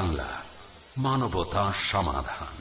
বাংলা মানবতা সমাধান।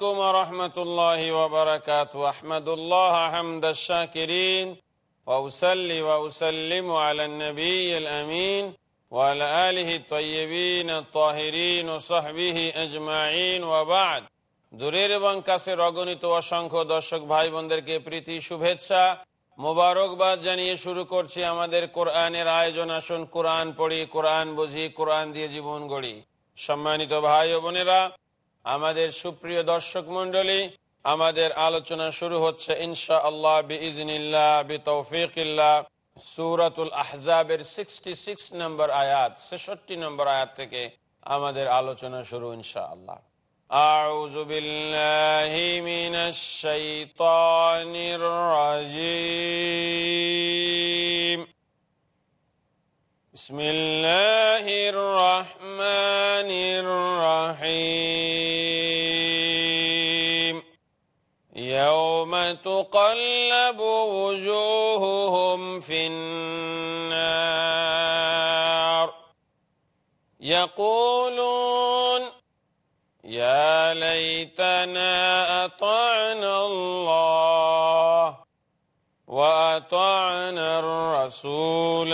السلام عليكم ورحمة الله وبركاته أحمد الله حمد الشاكرين وأسلي وأسلم على النبي الأمين وعلى آله الطيبين الطاهرين وصحبه أجمعين وبعد দূরের এবং কাছের অগণিত অসংখ্য দর্শক ভাই বোনদেরকে প্রীতি শুভেচ্ছা মোবারকবাদ জানিয়ে শুরু করছি আমাদের কোরআনের আয়োজন আসুন কোরআন পড়ি কোরআন বুঝি কোরআন দিয়ে জীবন গড়ি সম্মানিত ভাই ও বোনেরা আমাদের সুপ্রিয় দর্শক মন্ডলী আমাদের আলোচনা শুরু হচ্ছে ইনশা আল্লাহ বিইজনিল্লাহ বিতৌফিকিল্লাহ সুরাতুল আহজাবের সিক্সটি সিক্স নম্বর আয়াত ছেষট্টি নম্বর আয়াত থেকে আমাদের আলোচনা শুরু ইনশা আল্লাহ أعوذ بالله من الشيطان الرجيم بسم الله الرحمن الرحيم. يوم تقلب وجوههم في النار. يقولون يا ليتنا أطعنا الله وأطعنا الرسول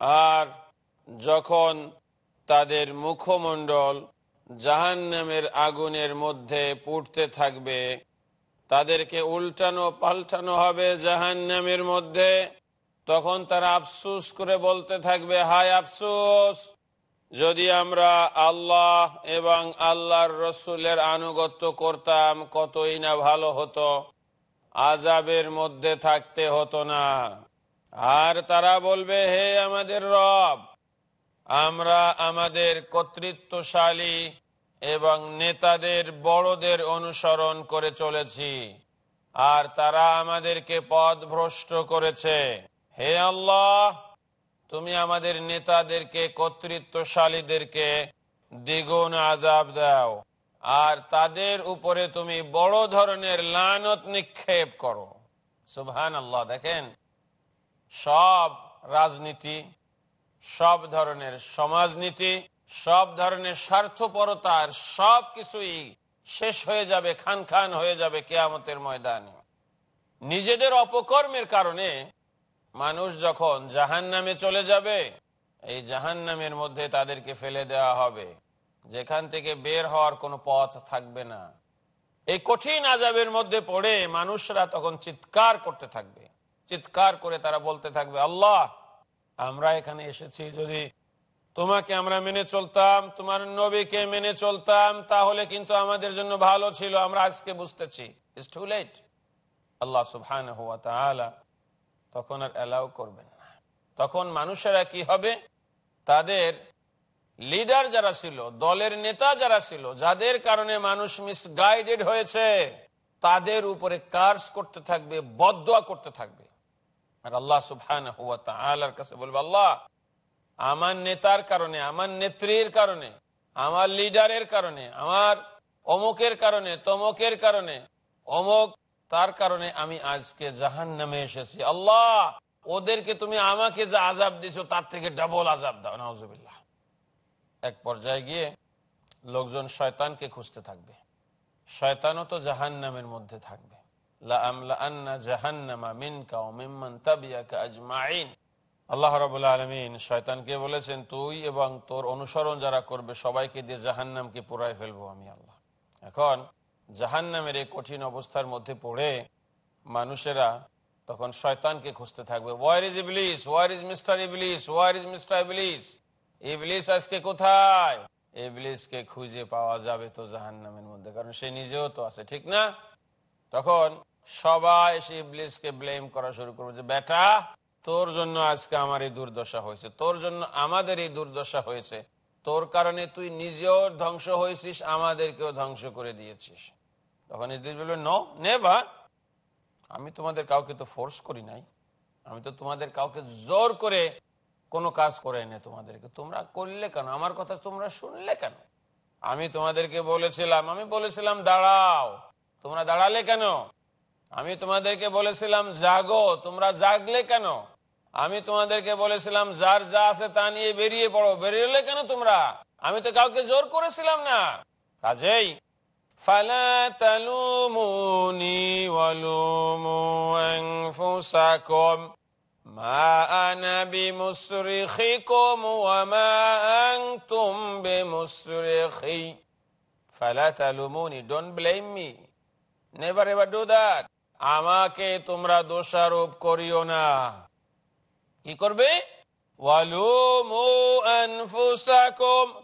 আর যখন তাদের মুখমণ্ডল জাহান্নামের আগুনের মধ্যে পুড়তে থাকবে, তাদেরকে উল্টানো পাল্টানো হবে জাহান্নামের মধ্যে, তখন তারা আফসুস করে বলতে থাকবে, হায় আফসুস! যদি আমরা আল্লাহ এবং আল্লাহর রসুলের আনুগত্য করতাম, কতই না ভালো হতো। আজাবের মধ্যে থাকতে হতো না। আর তারা বলবে, হে আমাদের রব, আমরা আমাদের কর্তৃত্বশালী এবং নেতাদের বড়দের অনুসরণ করে চলেছি। আর তারা আমাদেরকে পথ ভ্রষ্ট করেছে। হে আল্লাহ, তুমি আমাদের নেতাদেরকে, কর্তৃত্বশালীদেরকে দ্বিগুণ আজাব দাও। আর তাদের উপরে তুমি বড় ধরনের লানত নিক্ষেপ করো। সুবহান আল্লাহ দেখেন সব রাজনীতি, সব ধরনের সমাজনীতি, সব ধরনের স্বার্থপরতার সব কিছুই শেষ হয়ে যাবে, খান খান হয়ে যাবে কেয়ামতের ময়দানে। নিজেদের অপকর্মের কারণে মানুষ যখন জাহান নামে চলে যাবে, এই জাহান নামের মধ্যে তাদেরকে ফেলে দেওয়া হবে। যেখান থেকে বের হওয়ার কোনো পথ থাকবে না। এই কঠিন আজাবের মধ্যে পড়ে মানুষরা তখন চিৎকার করতে থাকবে। চিৎকার করে তারা বলতে থাকবে, আল্লাহ, আমরা এখানে এসেছি যদি তোমাকে আমরা মেনে চলতাম, তোমার নবীকে মেনে চলতাম, তাহলে কিন্তু আমাদের জন্য ভালো ছিল। আমরা আজকে বুঝতেছি ইটস আল্লাহ সুবহান হুয়া তখন আর অ্যালাউ করবেন না। তখন মানুষেরা কি হবে? তাদের লিডার যারা ছিল, দলের নেতা যারা ছিল, যাদের কারণে মানুষ মিসগাইডেড হয়েছে, তাদের উপরে কার্স করতে থাকবে বদয়া করতে থাকবে। আর আল্লাহ তাআলার কাছে বলবে, আল্লাহ, আমার নেতার কারণে, আমার নেত্রীর কারণে, আমার লিডারের কারণে, আমার অমুকের কারণে, তমকের কারণে, অমুক, তার কারণে আমি আজকে জাহান নামে এসেছি। আল্লাহ, ওদেরকে তুমি আমাকে যে আজাব দিছো, তার থেকে ডাবল আজাব দাও নজবিল্লাহ এক পর্যায়ে গিয়ে লোকজন শয়তানকে খুঁজতে থাকবে। শয়তানও তো জাহান নামের মধ্যে থাকবে। আল্লাহ রবুল্লা আলমিন শয়তানকে বলেছেন, তুই এবং তোর অনুসরণ যারা করবে, সবাইকে দিয়ে জাহান্নামকে পুরাই ফেলব আমি আল্লাহ। এখন জাহান্নামের এই কঠিন অবস্থার মধ্যে পড়ে মানুষেরা তখন শয়তানকে খুঁজতে থাকবে। Where is Iblis where is mister Iblis where is mister Iblis Iblis আজকে কোথায়? ইবলিসকে খুঁজে পাওয়া যাবে তো জাহান্নামের মধ্যে, কারণ সে নিজেও তো আছে, ঠিক না? তখন সবাই সে ইবলিসকে ব্লেম করা শুরু করবে যে, বেটা, তোর জন্য আজকে আমার এই দুর্দশা হয়েছে। তোর জন্য আমাদের এই দুর্দশা হয়েছে। তোর কারণে তুই নিজেও ধ্বংস হয়েছিস, আমাদেরকেও ধ্বংস করে দিয়েছিস। তখন ইবলিস বলবে নো নেভা আমি তোমাদের কাউকে তো ফোর্স করি নাই। আমি তো তোমাদের কাউকে জোর করে কোনো কাজ করে এনে তোমাদেরকে। তোমরা করলে কেন? আমার কথা তোমরা শুনলে কেন? আমি তোমাদেরকে বলেছিলাম, আমি বলেছিলাম, দাঁড়াও। তোমরা দাঁড়ালে কেন? আমি তোমাদেরকে বলেছিলাম, জাগো, তোমরা জাগলে কেন? আমি তোমাদেরকে বলেছিলাম, যার যা আছে তা নিয়ে বেরিয়ে পড়ো। বেরিয়ে কেন তোমরা? আমি তো কাউকে জোর করেছিলাম না। কাজেই don't blame me never ever do that আমাকে তোমরা দোষারোপ করিও না। কি করবে?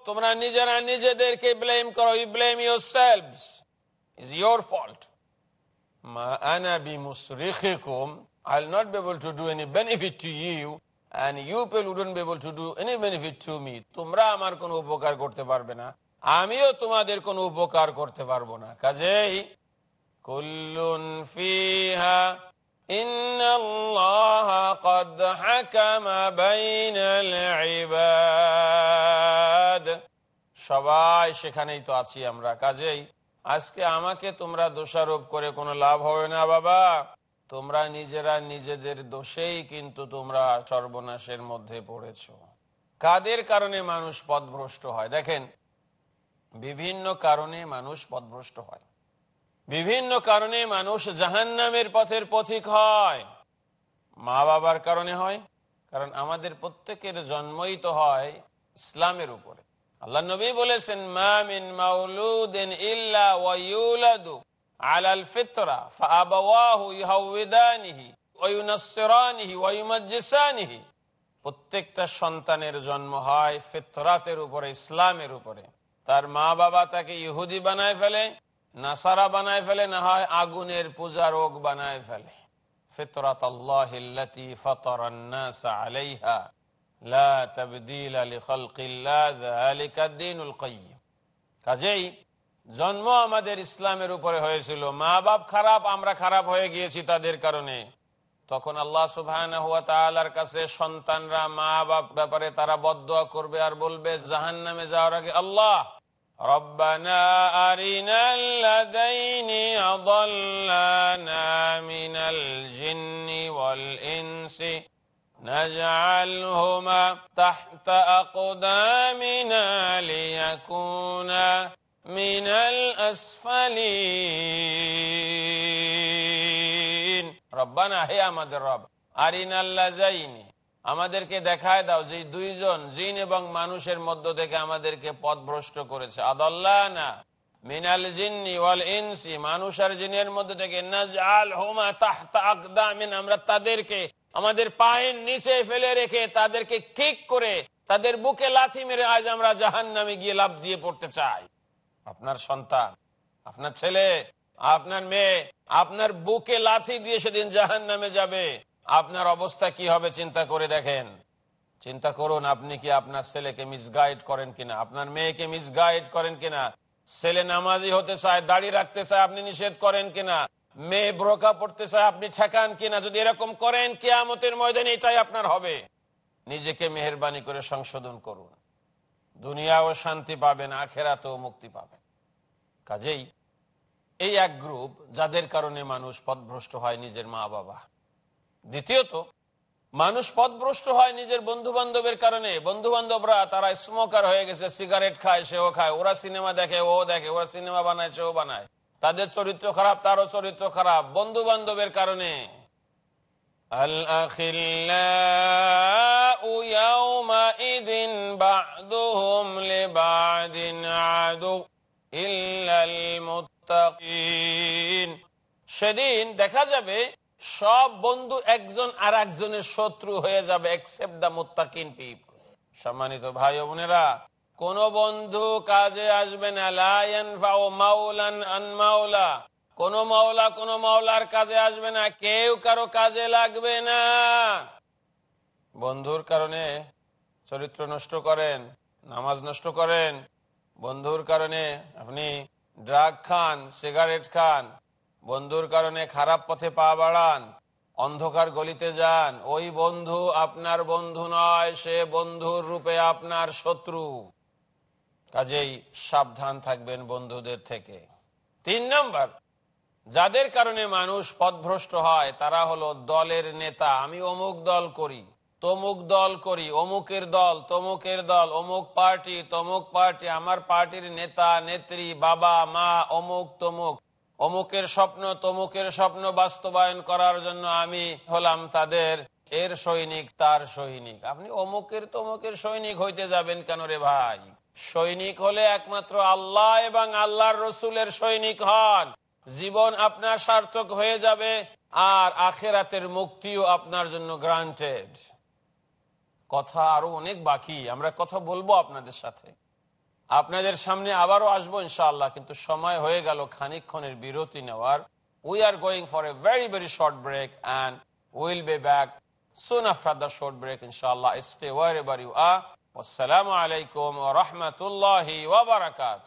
তোমরা নিজেরা নিজেদেরকে ব্লেম করো। You blame yourself is your fault I'll not be able to do any benefit to you, and you people wouldn't be able to do any benefit to me. তোমরা আমার কোনো উপকার করতে পারবে না। আমিও তোমাদের কোনো উপকার করতে পারব না। কাজেই কুল্লুন ফিহা إن الله قد حكم بين العباد সবাই সেখানেই তো আছি আমরা কাজেই আজকে আমাকে তোমরা দোষারোপ করে কোনো লাভ হবে না বাবা তোমরা নিজেরা নিজেদের দোষেই কিন্তু তোমরা সর্বনাশের মধ্যে পড়েছ কাদের কারণে মানুষ পদভ্রষ্ট হয় দেখেন বিভিন্ন কারণে মানুষ পদভ্রষ্ট হয় বিভিন্ন কারণে মানুষ জাহান্নামের পথের পথিক হয়। মা বাবার কারণে হয়, কারণ আমাদের প্রত্যেকের জন্মই তো হয় ইসলামের উপরে। আল্লাহ নবী বলেছেন মামিন মাউলুদিন ইল্লা ওয়াইউলাদু আলাল ফিতরা, ফাআবাওয়াহু ইউহাউইদানিহি ওয়ায়ুনাসসিরানিহি ওয়ায়ুমাজ্জিসানিহি প্রত্যেকটা সন্তানের জন্ম হয় ফিতরাতের উপরে, ইসলামের উপরে। তার মা বাবা তাকে ইহুদি বানায় ফেলে নাসারা বানায় ফেলে, না হয় আগুনের পূজা রোগ বানায় ফেলে। ফিতরাত আল্লাহিল্লাতি ফাতারান্নাস আলাইহা। লা তাবদীল লিখালকিল্লাহ যালিকা দ্বীনুল কাজেই জন্ম আমাদের ইসলামের উপরে হয়েছিল। মা বাপ খারাপ, আমরা খারাপ হয়ে গিয়েছি তাদের কারণে। তখন আল্লাহ সুবাহর কাছে সন্তানরা মা বাপ ব্যাপারে তারা বদয়া করবে আর বলবে জাহান নামে যাওয়ার আগে আল্লাহ ربنا أرنا الذين أضلنا من الجن والإنس نجعلهما تحت أقدامنا ليكونا من الأسفلين. ربنا هي أمد الرب. أرنا اللذين আমাদেরকে দেখায় দাও যে দুইজন জিন এবং মানুষের মধ্য থেকে আমাদেরকে পথভ্রষ্ট করেছে। আদল্লানা মিনাল জিন্নি ওয়াল ইনসি, মানুষ আর জিনের মধ্যে থেকে আমরা তাদেরকে, আমাদের পায়ের নিচে ফেলে রেখে তাদেরকে কিক করে, তাদের বুকে লাথি মেরে আজ আমরা জাহান্নামে গিয়ে লাভ দিয়ে পড়তে চাই। আপনার সন্তান, আপনার ছেলে, আপনার মেয়ে, আপনার বুকে লাথি দিয়ে সেদিন জাহান নামে যাবে। আপনার অবস্থা কি হবে চিন্তা করে দেখেন। চিন্তা করুন, আপনি কি আপনার ছেলেকে মিসগাইড করেন কিনা? আপনার মেয়েকে মিসগাইড করেন কিনা? ছেলে নামাজি হতে চায়, দাড়ি রাখতে চায়, আপনি নিষেধ করেন কিনা? মেয়ে ব্রোকা পড়তে চায়, আপনি ঠেকান কিনা? যদি এরকম করেন, কেয়ামতের ময়দানে এটাই আপনার হবে। নিজেকে মেহরবানি করে সংশোধন করুন। দুনিয়াও শান্তি পাবেন, আখেরাতেও মুক্তি পাবেন। কাজেই এই এক গ্রুপ যাদের কারণে মানুষ পথভ্রষ্ট হয় নিজের মা বাবা দ্বিতীয়ত, মানুষ পথভ্রষ্ট হয় নিজের বন্ধু বান্ধবের কারণে। বন্ধু বান্ধবরা তারা স্মোকার হয়ে গেছে, সিগারেট খায়, সেও খায়। ওরা সিনেমা দেখে, ও দেখে, ওরা সিনেমা বানায়, সেও বানায়। তাদের চরিত্র খারাপ, তারও চরিত্র খারাপ। বন্ধু বান্ধবের কারণে সেদিন দেখা যাবে সব বন্ধু একজন আর একজনের শত্রু হয়ে যাবে এক্সেপ্ট দ্য মুত্তাকিন পিপল সম্মানিত ভাই বোনেরা, কোন বন্ধু কাজে আসবে না মাওলা। কোন মাওলা কোন মাওলার কাজে আসবে না, কেউ কারও কাজে লাগবে না। বন্ধুর কারণে চরিত্র নষ্ট করেন, নামাজ নষ্ট করেন। বন্ধুর কারণে আপনি ড্রাগ খান সিগারেট খান। বন্ধুর কারণে খারাপ পথে পা বাড়ান, অন্ধকার গলিতে যান। ওই বন্ধু আপনার বন্ধু নয়, সে বন্ধুর রূপে আপনার শত্রু। কাজেই সাবধান থাকবেন বন্ধুদের থেকে। তিন নম্বর, যাদের কারণে মানুষ পথভ্রষ্ট হয়, তারা হলো দলের নেতা। আমি অমুক দল করি, তমুক দল করি, অমুকের দল, তমুকের দল, অমুক পার্টি, তমুক পার্টি, আমার পার্টির নেতা, নেত্রী, বাবা, মা, অমুক, তমুক। অমুকের স্বপ্ন তমুকের স্বপ্ন বাস্তবায়ন করার জন্য আমি হলাম তাদের এর সৈনিক, তার সৈনিক। আপনি অমুকের তমুকের সৈনিক হইতে যাবেন কেন রে ভাই? সৈনিক হলে একমাত্র আল্লাহ এবং আল্লাহর রসুলের সৈনিক হন। জীবন আপনার সার্থক হয়ে যাবে আর আখেরাতের মুক্তিও আপনার জন্য গ্রান্টেড কথা আরও অনেক বাকি, আমরা কথা বলব আপনাদের সাথে। আপনাদের সামনে আবারও আসব ইনশাল্লাহ কিন্তু সময় হয়ে গেল খানিকক্ষণের বিরতি নেওয়ার। We are going for a very very short break and will be back soon after the short break ইনশাল্লাহ স্টে ওয়ার এভার ইউ আসসালামু আলাইকুম রহমতুল্লাহ বারাকাত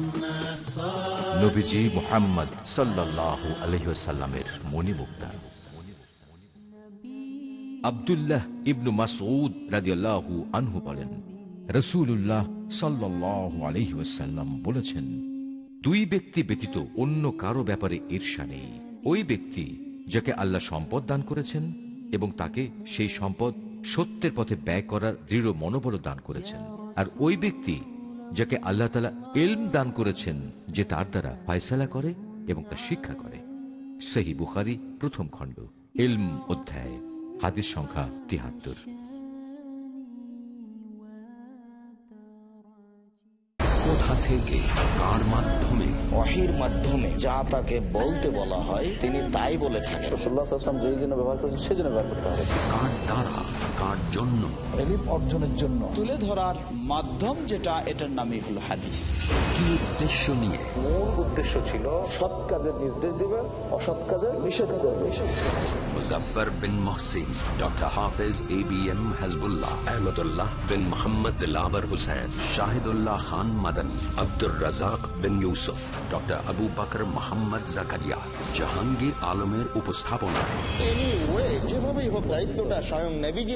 নবীজি মোহাম্মদ সাল্লাহ আলহিসাল্লামের মণিমুক্তা। আবদুল্লাহ ইবনু আনহু বলেন রসুল্লাহ সাল্লাহ আলহিহাল্লাম বলেছেন, দুই ব্যক্তি ব্যতীত অন্য কারও ব্যাপারে ঈর্ষা নেই। ওই ব্যক্তি যাকে আল্লাহ সম্পদ দান করেছেন এবং তাকে সেই সম্পদ সত্যের পথে ব্যয় করার দৃঢ় মনোবল দান করেছেন। আর ওই ব্যক্তি যাকে আল্লাহ তালা এলম দান করেছেন যে তার দ্বারা ফয়সালা করে এবং তা শিক্ষা করে। সেহী বুখারি প্রথম খণ্ড এলম অধ্যায় হাদিস সংখ্যা তিহাত্তর। কোথা থেকে কার মাধ্যমে? মাধ্যমে যা তাকে বলতে বলা হয় তিনি তাই বলে থাকেন। রসুল্লাহাম যেই জন্য ব্যবহার করেছেন সেই জন্য ব্যবহার করতে হবে। কার দ্বারা? কার জন্য। এলিম অর্জনের জন্য। তুলে ধরার মাধ্যম যেটা এটার নামই হলো হাদিস। কি উদ্দেশ্য নিয়ে? মূল উদ্দেশ্য ছিল সৎ কাজের নির্দেশ দিবেন অসৎ কাজের নিষেধ Muzaffar bin Mohsin doctor Hafez A B M Hasbullah Ahmadullah bin Mohammad Dilawar Hossain Shahidullah Khan Madani Abdur Razzak bin Yusuf doctor Abu Bakar Mohammad Zakaria. Jahangir আলমের উপস্থাপনা। যেভাবেই হোক দায়িত্বটা স্বয়ং নেভিজি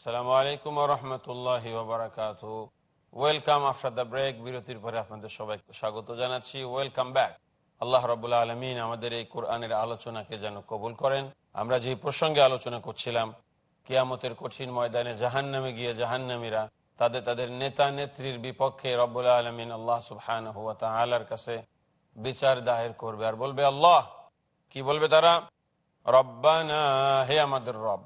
আসসালামু আলাইকুম রহমতুল্লাহ বারাকাত ওয়েলকাম আফটার দ্য ব্রেক বিরতির পরে আপনাদের সবাইকে স্বাগত জানাচ্ছি। ওয়েলকাম ব্যাক আল্লাহ রবুল্লা আলমিন আমাদের এই কোরআনের আলোচনাকে যেন কবুল করেন। আমরা যে প্রসঙ্গে আলোচনা করছিলাম, কিয়ামতের কঠিন ময়দানে জাহান্নামে গিয়ে জাহান্নামীরা তাদের তাদের নেতা নেত্রীর বিপক্ষে রব্বুল্লা আলমিন আল্লাহ সুবহান হুয়া তালার কাছে বিচার দায়ের করবে। আর বলবে আল্লাহ, কি বলবে তারা? রব্বানা, হে আমাদের রব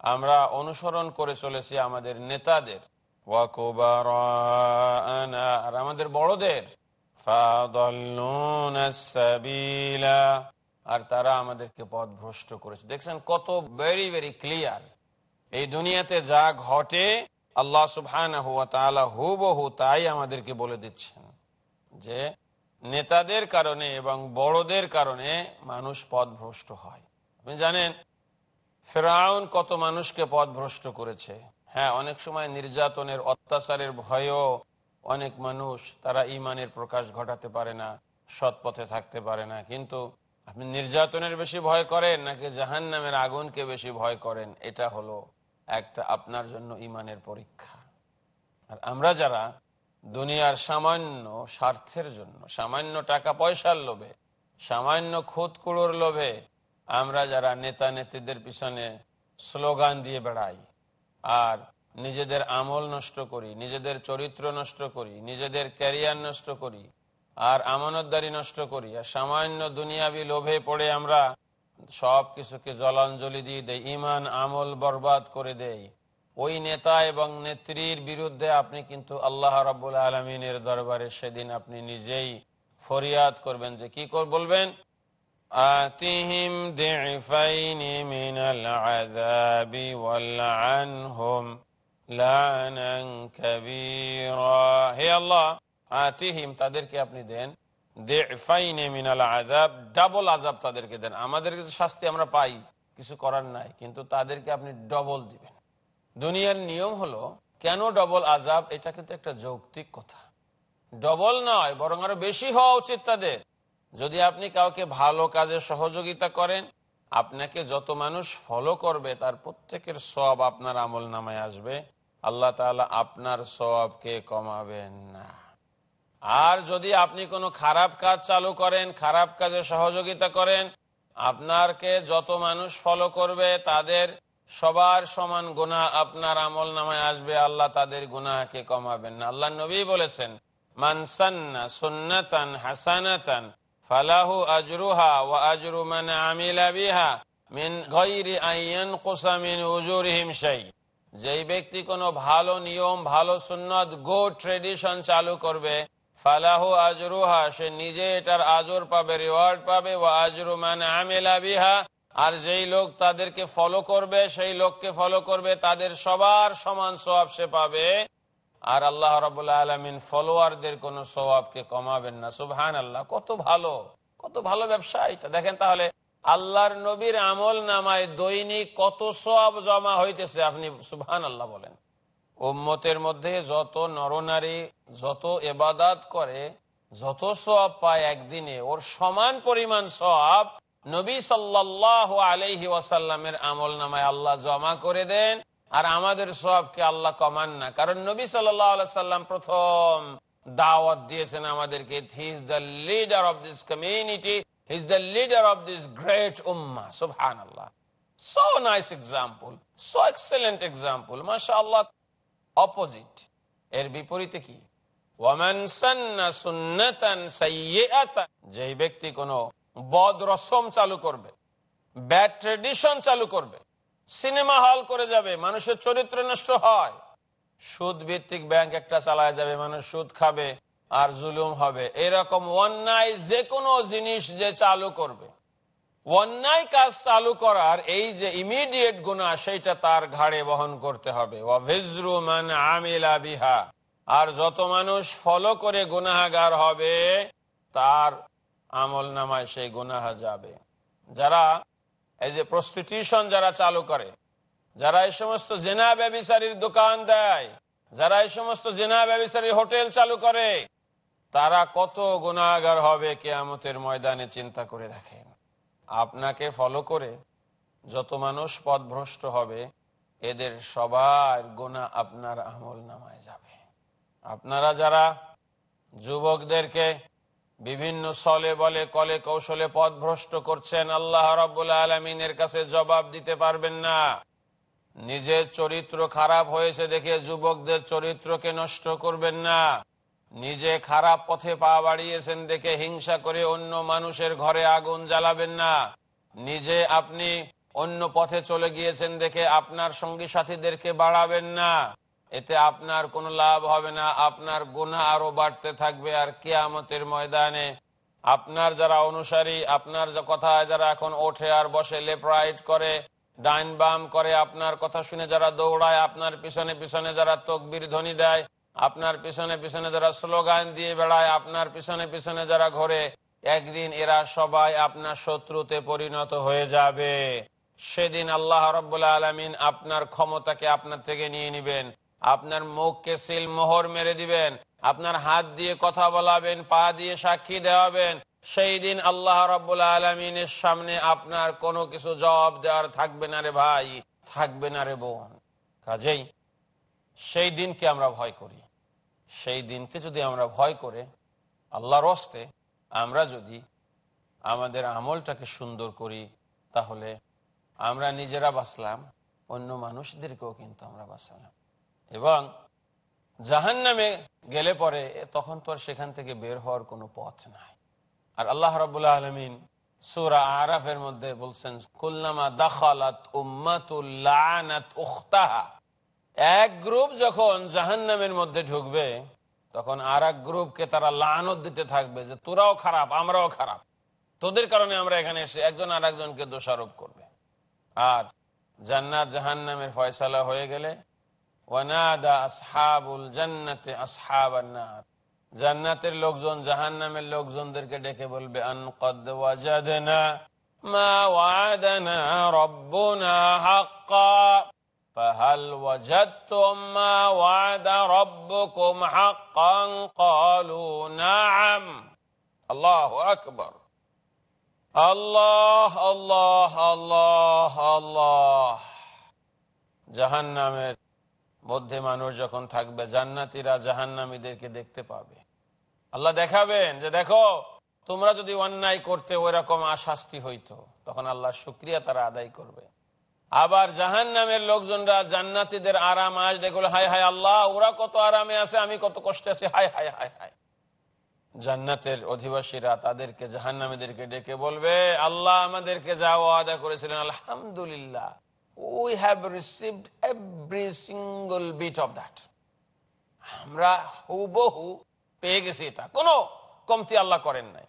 আমরা অনুসরণ করে চলেছি আমাদের নেতাদের আর আমাদের বড়দের। আর তারা আমাদেরকে পথ ভ্রষ্ট করেছে। দেখছেন কত ভেরি ভেরি ক্লিয়ার এই দুনিয়াতে যা ঘটে, আল্লাহ তাআলা হুবহু তাই আমাদেরকে বলে দিচ্ছেন যে নেতাদের কারণে এবং বড়দের কারণে মানুষ পথভ্রষ্ট হয়। আপনি জানেন, ফেরাউন কত মানুষকে পথভ্রষ্ট করেছে। হ্যাঁ অনেক সময় নির্যাতনের, অত্যাচারের ভয়েও অনেক মানুষ তারা ইমানের প্রকাশ ঘটাতে পারে না সৎ পথে থাকতে পারে না। কিন্তু আপনি নির্যাতনের বেশি ভয় করেন নাকি জাহান নামের আগুনকে বেশি ভয় করেন? এটা হলো একটা আপনার জন্য ইমানের পরীক্ষা। আর আমরা যারা দুনিয়ার সামান্য স্বার্থের জন্য, সামান্য টাকা পয়সার লোভে, সামান্য খুদকুড়োর লোভে আমরা যারা নেতা নেত্রীদের পিছনে স্লোগান দিয়ে বেড়াই আর নিজেদের আমল নষ্ট করি, নিজেদের চরিত্র নষ্ট করি, নিজেদের ক্যারিয়ার নষ্ট করি আর আমানতদারি নষ্ট করি আর সামান্য দুনিয়াবি লোভে পড়ে আমরা সব কিছুকে জলাঞ্জলি দিয়ে দেই ইমান আমল বরবাদ করে দেই ওই নেতা এবং নেত্রীর বিরুদ্ধে আপনি কিন্তু আল্লাহ রাবুল আলমিনের দরবারে সেদিন আপনি নিজেই ফরিয়াদ করবেন যে কি বলবেন? আতিহিম দিফাইনি মিনাল আযাবি ওয়ালআনহুম লানান কাবীরা। হে আল্লাহ, আতিহিম তাদেরকে আপনি দেন, দিফাইনি মিনাল আযাব, ডাবল আযাব তাদেরকে দেন। আমাদের শাস্তি আমরা পাই, কিছু করার নাই, কিন্তু তাদেরকে আপনি ডবল দিবেন। দুনিয়ার নিয়ম হলো, কেন ডবল আজাব এটা কিন্তু একটা যৌক্তিক কথা। ডবল নয়, বরং আরও বেশি হওয়া উচিত তাদের। যদি আপনি কাউকে ভালো কাজে সহযোগিতা করেন, আপনাকে যত মানুষ ফলো করবে, তার প্রত্যেকের সব আপনার আমল নামায় আসবে। আল্লাহ তাআলা আপনার সবকে কমাবেন না। আর যদি আপনি কোনো খারাপ কাজ চালু করেন, খারাপ কাজে সহযোগিতা করেন, আপনারকে যত মানুষ ফলো করবে, তাদের সবার সমান গুণা আপনার আমল নামায় আসবে, আল্লাহ তাদের গুনাহকে কমাবেন না। আল্লাহ নবী বলেছেন যেই ব্যক্তি কোনো ভালো নিয়ম, ভালো সুন্নত ট্রেডিশন চালু করবে, ফালাহু আজরুহা, সে নিজে এটার আজর পাবে রিওয়ার্ড পাবে, ওয়া আজরু মান আমিলা বিহা আর যেই লোক তাদেরকে ফলো করবে, সেই লোককে ফলো করবে, তাদের সবার সমান সোয়াব সে পাবে। আর আল্লাহ রাবুল্লাহ আলমিন ফলোয়ারদের কোন সোয়াবকে কমাবেন না। সুবহান আল্লাহ কত ভালো কত ভালো ব্যবসা এটা। দেখেন তাহলে, আল্লাহর নবীর আমল নামায় দৈনিক কত সব জমা হইতেছে, আপনি সুবহান আল্লাহ বলেন। উম্মতের মধ্যে যত নরনারী, যত এবাদাত করে, যত সব পায় একদিনে, ওর সমান পরিমাণ সব নবী সাল্লাহ আলহি ওয়াসাল্লামের আমল নামায় আল্লাহ জমা করে দেন, আর আমাদের সবকে আল্লাহ কমান না। কারণ নবী সাল্লাম প্রথম দাওয়াত দিয়েছেন আমাদেরকে the leader of this community the leader of this great উম্মা সুবহান আল্লাহ so nice example so excellent example মাসা আল্লাহ অপোজিট এর বিপরীতে কি? যেই ব্যক্তি কোনো বদ রসম চালু করবে, ব্যাড ট্রেডিশন চালু করবে, সিনেমা হল করে যাবে, মানুষের চরিত্র নষ্ট হয় সুদ ভিত্তিক ব্যাংক একটা চালায় যাবে, মানুষ সুদ খাবে আর জুলুম হবে। এরকম অন্যায় যে কোনো জিনিস যে চালু করবে। অন্যায় কাজ চালু করার এই যে ইমিডিয়েট গুণা, সেইটা তার ঘাড়ে বহন করতে হবে। আর যত মানুষ ফলো করে গুনাহাগার হবে, তার আমল নামায় সেই গুনাহা যাবে। যারা এই যে প্রস্টিটিউশন যারা চালু করে, যারা এই সমস্ত জেনা ব্যবিচারীর দোকান দেয়, যারা এই সমস্ত জেনা ব্যবসায়ী হোটেল চালু করে, তারা কত গুণাগার হবে কেয়ামতের ময়দানে চিন্তা করে দেখেন। আপনাকে ফলো করে যত মানুষ পথভ্রষ্ট হবে, এদের সবার গুণা আপনার আমল নামায় যাবে। আপনারা যারা যুবকদেরকে বিভিন্ন সলে বলে, কলে কৌশলে পথ ভ্রষ্ট করছেন আল্লাহ রব্বুল আলমিনের কাছে জবাব দিতে পারবেন না। নিজের চরিত্র খারাপ হয়েছে দেখে যুবকদের চরিত্রকে নষ্ট করবেন না। নিজে খারাপ পথে পা বাড়িয়েছেন দেখে হিংসা করে অন্য মানুষের ঘরে আগুন জ্বালাবেন না। নিজে আপনি অন্য পথে চলে গিয়েছেন দেখে আপনার সঙ্গী সাথীদেরকে বাড়াবেন না। এতে আপনার কোনো লাভ হবে না, আপনার গুণা আরও বাড়তে থাকবে আর কেয়ামতের ময়দানে। আপনার যারা অনুসারী, আপনার কথায় যারা এখন ওঠে আর বসে, লেপ্রাইট করে, ডাইন বাম করে, আপনার কথা শুনে যারা দৌড়ায়, আপনার পিছনে পিছনে যারা তকবির ধ্বনি দেয়, আপনার পিছনে পিছনে যারা স্লোগান দিয়ে বেড়ায়, আপনার পিছনে পিছনে যারা ঘোরে, একদিন এরা সবাই আপনার শত্রুতে পরিণত হয়ে যাবে। সেদিন আল্লাহ রব্বুল্লা আলমিন আপনার ক্ষমতাকে আপনার থেকে নিয়ে নিবেন। আপনার মুখকে সিল মোহর মেরে দিবেন, আপনার হাত দিয়ে কথা বলাবেন, পা দিয়ে সাক্ষী দেওয়াবেন, সেই দিন আল্লাহ রব্বুল্লা আলমিনের সামনে আপনার কোনো কিছু জবাব দেওয়ার থাকবে না রে ভাই, থাকবে না রে বোন। কাজেই সেই দিনকে আমরা ভয় করি। সেই দিনকে যদি আমরা ভয় করে আল্লাহর হস্তে আমরা যদি আমাদের আমলটাকে সুন্দর করি, তাহলে আমরা নিজেরা বাঁচলাম, অন্য মানুষদেরকেও কিন্তু আমরা বাঁচালাম। এবং জাহান নামে গেলে পরে তখন তো সেখান থেকে বের হওয়ার কোনো পথ নাই। আর আল্লাহ রবুল্লাহ আলমিন সুরা আরাফের মধ্যে বলছেন, কুল্লামা দাখালাত উম্মাতুল্লানাত উখতাহা। এক গ্রুপ যখন জাহান্নামের মধ্যে ঢুকবে, তখন আর এক গ্রুপকে তারা লানত দিতে থাকবে যে, তোরাও খারাপ, আমরাও খারাপ। তোদের কারণে আমরা এখানে এসে একজন আর একজনকে দোষারোপ করবে। আর জান্নাত জাহান্নামের ফয়সালা হয়ে গেলে ওয়ানাদা আসহাবুল জান্নাতে আসহাবান্নার জান্নাতের লোকজন জাহান্নামের লোকজনদেরকে ডেকে বলবে আন কদ ওয়াজাদনা মা ওয়াদানা রব্বুনা হাক্কা فهل وجدتم ما وعد ربكم حقا قالوا نعم الله أكبر الله الله الله الله জাহান্নামের মধ্যে মানুষ যখন থাকবে, জান্নাতিরা জাহান্নামীদেরকে দেখতে পাবে। আল্লাহ দেখাবেন যে, দেখো, তোমরা যদি অন্যায় করতে ওই রকম আশাস্তি হইতো, তখন আল্লাহ শুক্রিয়া তারা আদায় করবে। আবার জাহান নামের লোকজনরা জান্নাতিদের আরাম আজ দেখল হায় হায় আল্লাহ, ওরা কত আরামে আছে, আমি কত কষ্টে আছি, হায় হায় হায় হায়। জান্নাতের অধিবাসীরা তাদেরকে জাহান নামীদেরকে ডেকে বলবে, আল্লাহ আমাদেরকে যা ওয়াদা করেছিলেন, আলহামদুলিল্লাহ। We have received every single bit of that আমরা হুবহু পেয়ে গেছি এটা। কোনো কমতি আল্লাহ করেন নাই।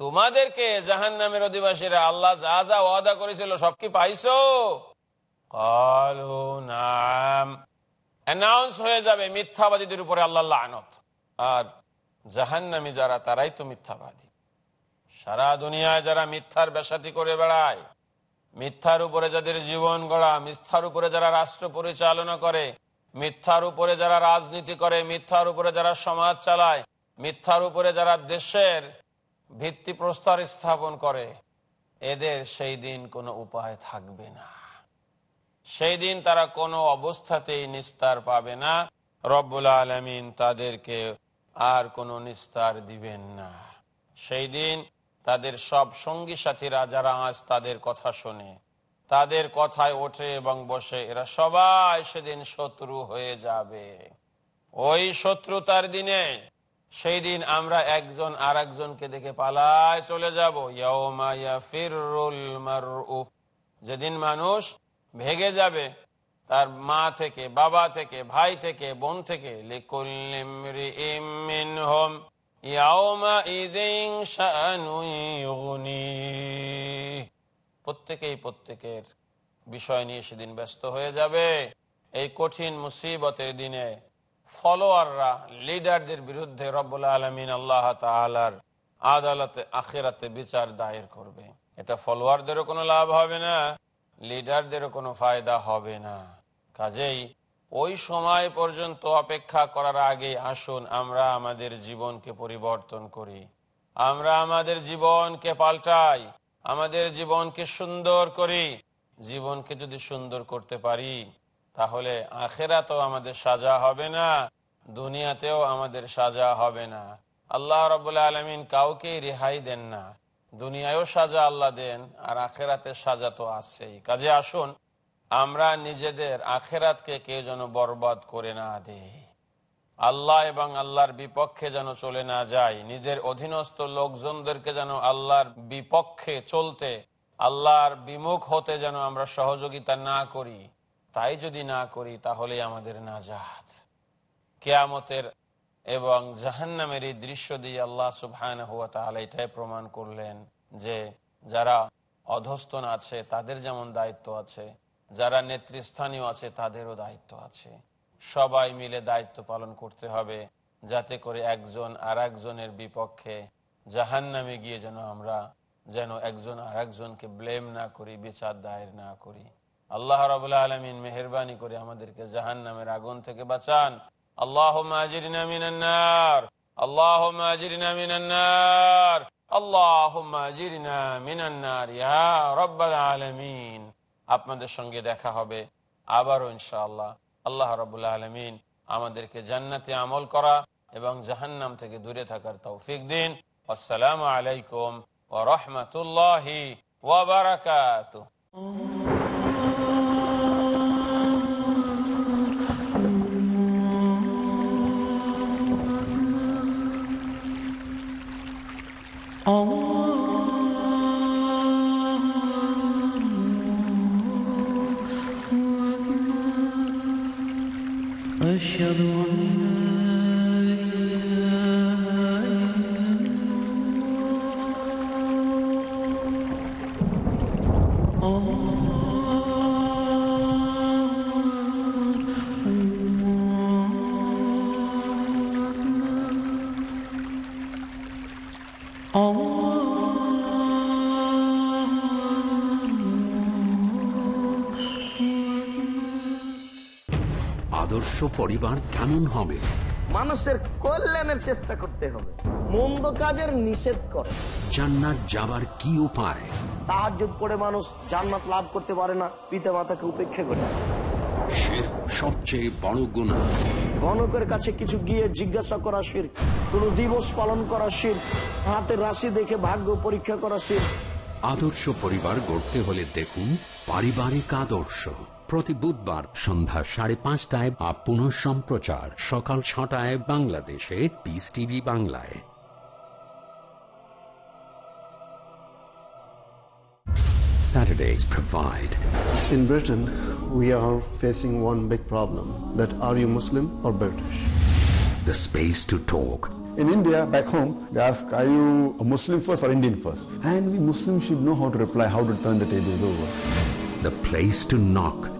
তোমাদেরকে জাহান নামের অধিবাসীরা আল্লাহ যা যা ওয়াদা করেছিল সব কি পাইছো? অ্যানাউন্স হয়ে যাবে মিথ্যাবাদীদের উপরে আল্লাহ আনত আর জাহান্নামী যারা, তারাই তো মিথ্যাবাদী। সারা দুনিয়ায় যারা মিথ্যার বেসাতি করে বেড়ায় মিথ্যার উপরে যাদের জীবন গড়া, মিথ্যার উপরে যারা রাষ্ট্র পরিচালনা করে, মিথ্যার উপরে যারা রাজনীতি করে, মিথ্যার উপরে যারা সমাজ চালায়, মিথ্যার উপরে যারা দেশের ভিত্তি প্রস্তর স্থাপন করে, এদের সেই দিন কোনো উপায় থাকবে না। সেই দিন তারা কোনো অবস্থাতেই নিস্তার পাবে না। রব্বুল আলমিন তাদেরকে আর কোনো নিস্তার দিবেন না। সেই দিন তাদের সব সঙ্গী সাথীরা যারা আজ তাদের কথা শোনে, তাদের কথায় ওঠে এবং বসে। এরা সবাই সেদিন শত্রু হয়ে যাবে। ওই শত্রুতার দিনে সেই দিন আমরা একজন আর একজনকে দেখে পালায় চলে যাব। যেদিন মানুষ ভেগে যাবে, তার মা থেকে, বাবা থেকে, ভাই থেকে, বোন থেকে প্রত্যেকেই প্রত্যেকের বিষয় নিয়ে সেদিন ব্যস্ত হয়ে যাবে। এই কঠিন মুসিবতের দিনে ফলোয়াররা, লিডারদের বিরুদ্ধে রব্বুল্লা আলমিন আল্লাহ তালার আদালতে, আখেরাতে বিচার দায়ের করবে। এটা ফলোয়ারদেরও কোনো লাভ হবে না, লিডারদেরও কোনো ফায়দা হবে না। কাজেই ওই সময় পর্যন্ত অপেক্ষা করার আগে আসুন, আমরা আমাদের জীবনকে পরিবর্তন করি। আমরা আমাদের জীবনকে পাল্টাই, আমাদের জীবনকে সুন্দর করি। জীবনকে যদি সুন্দর করতে পারি, তাহলে আখেরাতেও আমাদের সাজা হবে না, দুনিয়াতেও আমাদের সাজা হবে না। আল্লাহ রবুল্লা আলমিন কাউকেই রেহাই দেন না। দুনিয়ায়ও সাজা আল্লাহ দেন, আর আখেরাতের সাজা তো আছেই। কাজে আসুন আমরা নিজেদের আখেরাতকে কেউ যেন বরবাদ করে না দেই আল্লাহ এবং আল্লাহর বিপক্ষে যেন চলে না যায়। নিজের অধীনস্থ লোকজনদেরকে যেন আল্লাহর বিপক্ষে চলতে, আল্লাহর বিমুখ হতে যেন আমরা সহযোগিতা না করি, তাই যদি না করি তাহলে আমাদের নাজাত। কেয়ামতের এবং জাহান্নামের এই দৃশ্য দিয়ে আল্লাহ সুবহান হুয়া তাহলে এটাই প্রমাণ করলেন যে যারা অধস্তন আছে, তাদের যেমন দায়িত্ব আছে যারা নেতৃস্থানীয় আছে, তাদেরও দায়িত্ব আছে। সবাই মিলে দায়িত্ব পালন করতে হবে, যাতে করে একজন আর একজনের বিপক্ষে জাহান্নামে গিয়ে যেন আমরা যেন একজন আর একজনকে ব্লেম না করি, বিচার দায়ের না করি। আল্লাহ রবুল্লা আলমিন মেহরবানি করে আমাদেরকে জাহান্নামের আগুন থেকে বাঁচান। আল্লাহ মিনান্নার আল্লাহ মিনান্নার আল্লাহ মিনান্নার আলমিন। আপনাদের সঙ্গে দেখা হবে আবারও ইনশাআল্লাহ। আল্লাহ রবুল্লা আলমিন আমাদেরকে জান্নাতে আমল করা এবং জাহান্নাম থেকে দূরে থাকার তৌফিক দিন। আসসালামু আলাইকুম ও রহমতুল্লাহি ওয়াবারাকাত أشهد أن আদর্শ পরিবার কেমন হবে? মানুষের কল্যাণের চেষ্টা করতে হবে। মন্দ কাজের নিষেধ করে। জান্নাত যাবার কি উপায়? তাহাজ্জুদ করে মানুষ জান্নাত লাভ করতে পারে না পিতা মাতাকে উপেক্ষা করে। সবচেয়ে বড় গুণা গণকের কাছে কিছু গিয়ে জিজ্ঞাসা করা শির কোন দিবস পালন করা শির হাতের রাশি দেখে ভাগ্য পরীক্ষা করা শির। আদর্শ পরিবার গড়তে হলে দেখুন পারিবারিক আদর্শ। প্রতি বুধবার সন্ধ্যা সাড়ে পাঁচটায় বা পুনঃ সম্প্রচার সকাল ছটায় বাংলাদেশে পিস টিভি বাংলায় Saturdays provide In Britain, we are facing one big problem that are you Muslim or British? the space to talk In India, back home, they ask, are you a Muslim first or Indian first? And we Muslims should know how to reply, how to turn the tables over. the place to knock